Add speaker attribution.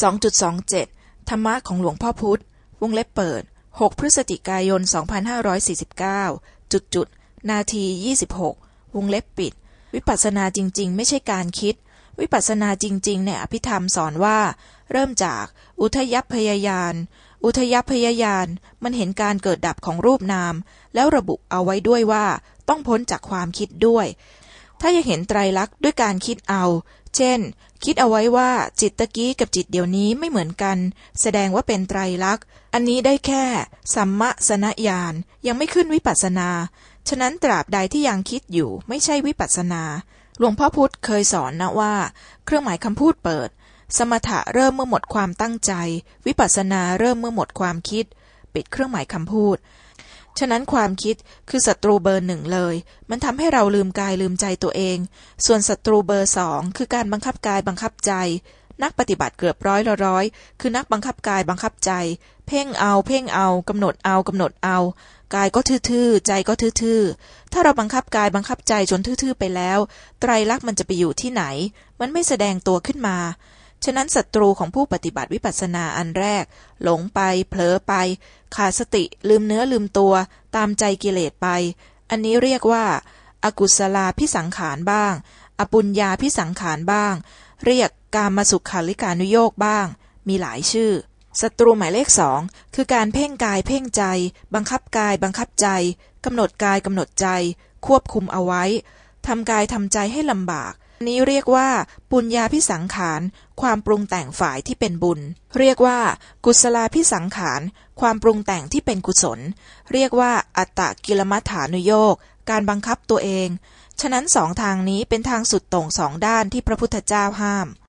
Speaker 1: 2.27 ธรรมะของหลวงพ่อพุธ วงเล็บเปิด 6 พฤศจิกายน 2549 จุดจุด นาที 26 วงเล็บปิด วิปัสสนาจริง ๆ ไม่ใช่การคิด วิปัสสนาจริง ๆ ในอภิธรรมสอนว่า เริ่มจากอุทยพยายาน อุทยพยายานมันเห็นการเกิดดับของรูปนาม แล้วระบุเอาไว้ด้วยว่าต้องพ้นจากความคิดด้วย ถ้าอยากเห็นไตรลักษณ์ด้วยการคิดเอา เช่น คิดเอาไว้ว่าจิตตะกี้กับจิตเดี๋ยวนี้ไม่เหมือนกัน แสดงว่าเป็นไตรลักษณ์ อันนี้ได้แค่สัมมสนญาณยังไม่ขึ้นวิปัสสนา ฉะนั้นตราบใดที่ยังคิดอยู่ไม่ใช่วิปัสสนา หลวงพ่อพุธเคยสอนนะว่า เครื่องหมายคำพูดเปิด สมถะเริ่มเมื่อหมดความตั้งใจ วิปัสสนาเริ่มเมื่อหมดความคิด ปิดเครื่องหมายคำพูด ฉะนั้นความคิดคือศัตรูเบอร์หนึ่งเลย มันทำให้เราลืมกายลืมใจตัวเอง ส่วนศัตรูเบอร์สองคือการบังคับกายบังคับใจ นักปฏิบัติเกือบร้อยละร้อย คือนักบังคับกายบังคับใจ เพ่งเอาเพ่งเอากำหนดเอากำหนดเอา กายก็ทื่อๆ ใจก็ทื่อๆ ถ้าเราบังคับกายบังคับใจจนทื่อๆไปแล้ว ไตรลักษณ์มันจะไปอยู่ที่ไหน มันไม่แสดงตัวขึ้นมา ฉะนั้นศัตรูของผู้ปฏิบัติวิปัสสนาอันแรก หลงไป เผลอไป ขาดสติลืมเนื้อลืมตัว ตามใจกิเลสไป อันนี้เรียกว่าอากุศลาพิสังขารบ้าง อปุญญาพิสังขารบ้าง เรียกกามาสุขาริการนุโยกบ้าง มีหลายชื่อศัตรูหมายเลขสองคือการเพ่งกายเพ่งใจ บังคับกายบังคับใจกำหนดกายกำหนดใจ ควบคุมเอาไว้ทำกายทำใจให้ลำบาก นี้เรียกว่า ปุญญาพิสังขาร ความปรุงแต่งฝ่ายที่เป็นบุญ เรียกว่า กุศลาพิสังขาร ความปรุงแต่งที่เป็นกุศล เรียกว่า อัตตกิลมัฐานุโยกการบังคับตัวเอง ฉะนั้นสองทางนี้เป็นทางสุดโต่งสองด้านที่พระพุทธเจ้าห้าม